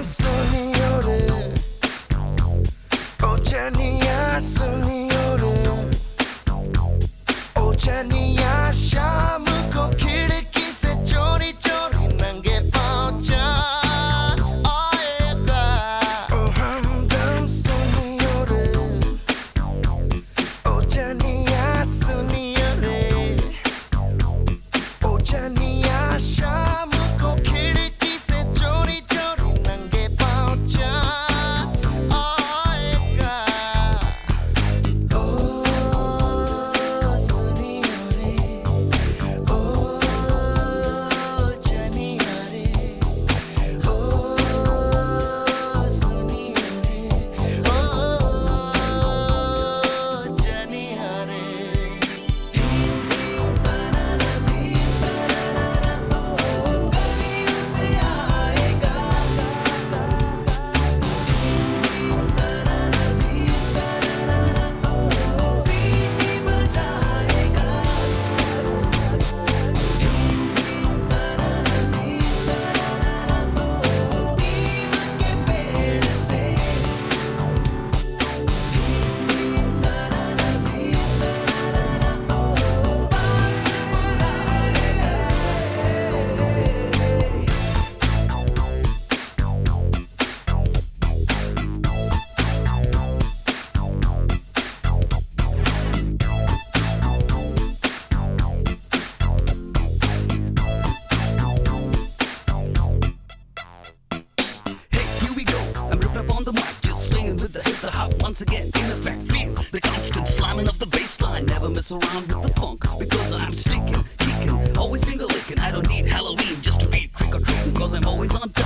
I'm so once again in effect feel the constant slamming of the bassline. Never mess around with the funk because I'm sticking, kicking, always single licking. I don't need Halloween just to be trick or treating because I'm always on.